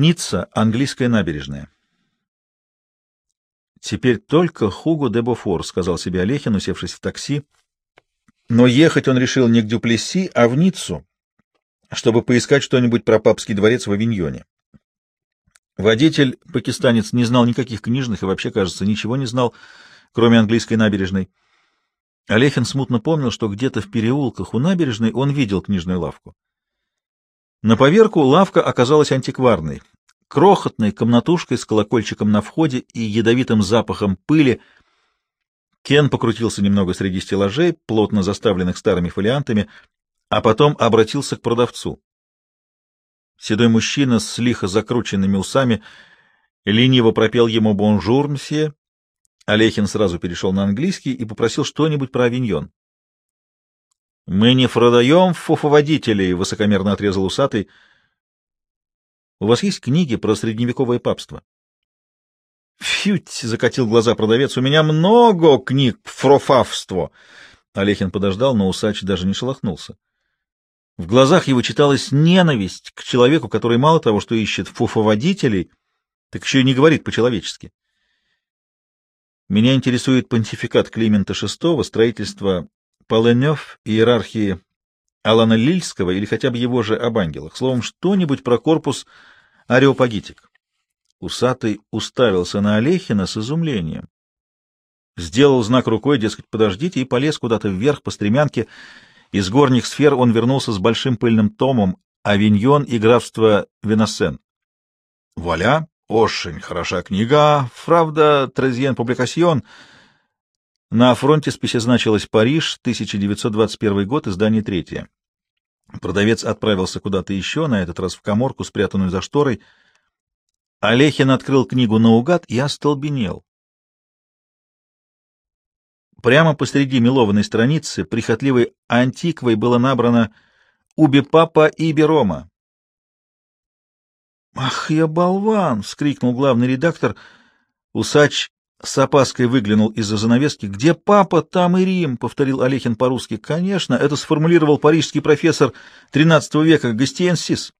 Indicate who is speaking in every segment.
Speaker 1: Ницца, английская набережная. Теперь только Хуго де Бофор, сказал себе Олехин, усевшись в такси. Но ехать он решил не к Дюплесси, а в Ниццу, чтобы поискать что-нибудь про папский дворец в Авиньоне. Водитель, пакистанец, не знал никаких книжных и вообще, кажется, ничего не знал, кроме английской набережной. Олехин смутно помнил, что где-то в переулках у набережной он видел книжную лавку. На поверку лавка оказалась антикварной, крохотной комнатушкой с колокольчиком на входе и ядовитым запахом пыли. Кен покрутился немного среди стеллажей, плотно заставленных старыми фолиантами, а потом обратился к продавцу. Седой мужчина с лихо закрученными усами лениво пропел ему «Бонжур, мсье». Олехин сразу перешел на английский и попросил что-нибудь про авиньон. «Мы не продаем фуфоводителей», — высокомерно отрезал усатый. «У вас есть книги про средневековое папство?» «Фють!» — закатил глаза продавец. «У меня много книг про фавство!» Олехин подождал, но усач даже не шелохнулся. В глазах его читалась ненависть к человеку, который мало того, что ищет фуфоводителей, так еще и не говорит по-человечески. Меня интересует понтификат Климента VI, строительство Полынев, иерархии Алана Лильского или хотя бы его же об ангелах. Словом, что-нибудь про корпус Ареопагитик. Усатый уставился на Олехина с изумлением. Сделал знак рукой, дескать, подождите, и полез куда-то вверх по стремянке. Из горних сфер он вернулся с большим пыльным томом «Авиньон и графство Венассен». «Вуаля! Очень хороша книга, правда, Трезьен Публикасьон». На фронтисписе значилось «Париж, 1921 год, издание третье». Продавец отправился куда-то еще, на этот раз в коморку, спрятанную за шторой. Олехин открыл книгу наугад и остолбенел. Прямо посреди мелованной страницы прихотливой антиквой было набрано «Уби папа и Берома». «Ах, я болван!» — вскрикнул главный редактор. Усач с опаской выглянул из-за занавески. «Где папа, там и Рим», — повторил Олехин по-русски. «Конечно, это сформулировал парижский профессор XIII века Гастиенсис.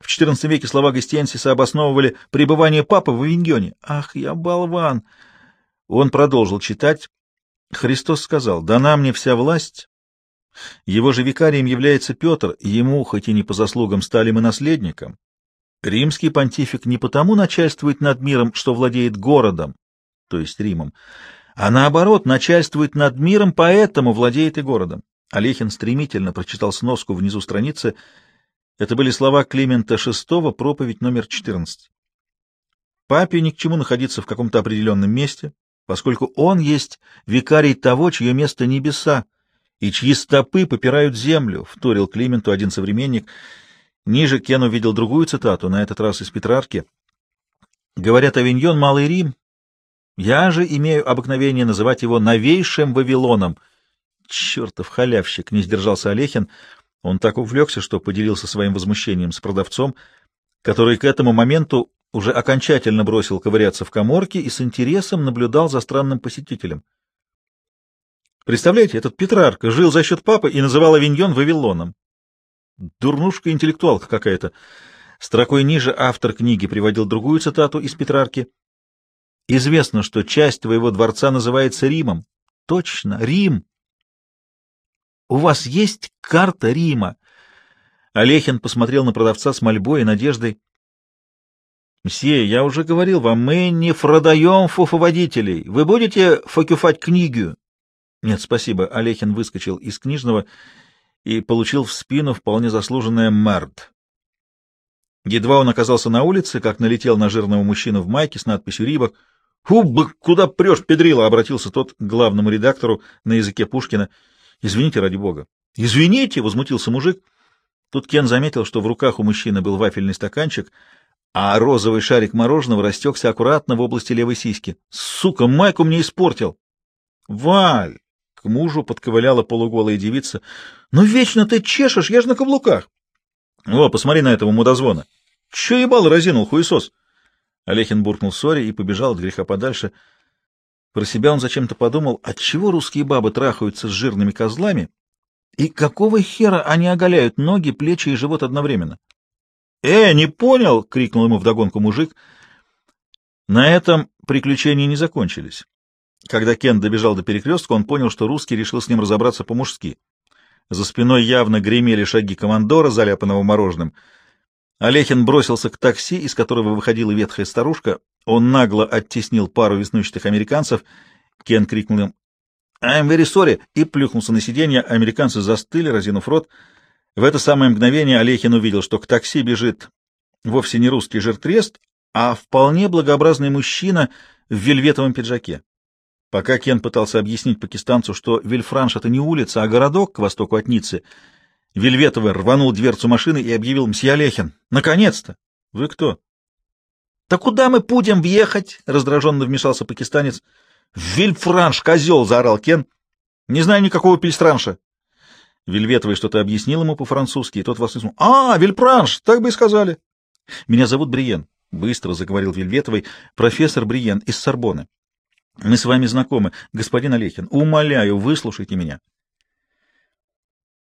Speaker 1: В XIV веке слова Гастиенсиса обосновывали пребывание папы в Авиньоне. Ах, я болван!» Он продолжил читать. Христос сказал, «Дана мне вся власть». Его же викарием является Петр, ему, хоть и не по заслугам, стали мы наследником. Римский понтифик не потому начальствует над миром, что владеет городом, то есть Римом, а наоборот начальствует над миром, поэтому владеет и городом. Олехин стремительно прочитал сноску внизу страницы. Это были слова Климента VI, проповедь номер 14. Папе ни к чему находиться в каком-то определенном месте, поскольку он есть викарий того, чье место небеса, и чьи стопы попирают землю, — вторил Клименту один современник. Ниже Кен увидел другую цитату, на этот раз из Петрарки. Говорят, Авиньон — Малый Рим, я же имею обыкновение называть его новейшим Вавилоном. Чертов халявщик! Не сдержался Олехин. Он так увлекся, что поделился своим возмущением с продавцом, который к этому моменту уже окончательно бросил ковыряться в коморке и с интересом наблюдал за странным посетителем. Представляете, этот Петрарка жил за счет папы и называл Авиньон Вавилоном. Дурнушка-интеллектуалка какая-то. Строкой ниже автор книги приводил другую цитату из Петрарки — Известно, что часть твоего дворца называется Римом. Точно, Рим. У вас есть карта Рима? Олехин посмотрел на продавца с мольбой и надеждой. «Мсье, я уже говорил вам, мы не продаем фуфоводителей. Вы будете фокюфать книгу?» «Нет, спасибо». Олехин выскочил из книжного и получил в спину вполне заслуженное «Мард». Едва он оказался на улице, как налетел на жирного мужчину в майке с надписью «Рибок». «Хуб, куда прешь, педрила?» — обратился тот к главному редактору на языке Пушкина. «Извините, ради бога». «Извините!» — возмутился мужик. Тут Кен заметил, что в руках у мужчины был вафельный стаканчик, а розовый шарик мороженого растекся аккуратно в области левой сиськи. «Сука, майку мне испортил!» «Валь!» — к мужу подковыляла полуголая девица. «Ну вечно ты чешешь, я же на каблуках!» «О, посмотри на этого мудозвона!» «Че ебал разинул, хуесос?» Олехин буркнул ссоре и побежал от греха подальше. Про себя он зачем-то подумал, отчего русские бабы трахаются с жирными козлами, и какого хера они оголяют ноги, плечи и живот одновременно. «Э, не понял!» — крикнул ему вдогонку мужик. На этом приключения не закончились. Когда Кен добежал до перекрестка, он понял, что русский решил с ним разобраться по-мужски. За спиной явно гремели шаги командора, заляпанного мороженым. Олехин бросился к такси, из которого выходила ветхая старушка. Он нагло оттеснил пару веснущатых американцев. Кен крикнул им «I'm very sorry!» и плюхнулся на сиденье. Американцы застыли, разинув рот. В это самое мгновение Олехин увидел, что к такси бежит вовсе не русский жертрест, а вполне благообразный мужчина в вельветовом пиджаке. Пока Кен пытался объяснить пакистанцу, что Вильфранш — это не улица, а городок к востоку от Ниццы, Вельветовый рванул дверцу машины и объявил «Мсье Олехин! Наконец-то! Вы кто?» «Да куда мы будем въехать?» — раздраженно вмешался пакистанец. «Вильфранш, козел!» — заорал Кен. «Не знаю никакого пельстранша». Вельветовый что-то объяснил ему по-французски, и тот воскликнул. «А, Вильфранш, так бы и сказали». «Меня зовут Бриен», — быстро заговорил Вельветовый, — «профессор Бриен из Сорбоны. Мы с вами знакомы, господин Олехин. Умоляю, выслушайте меня.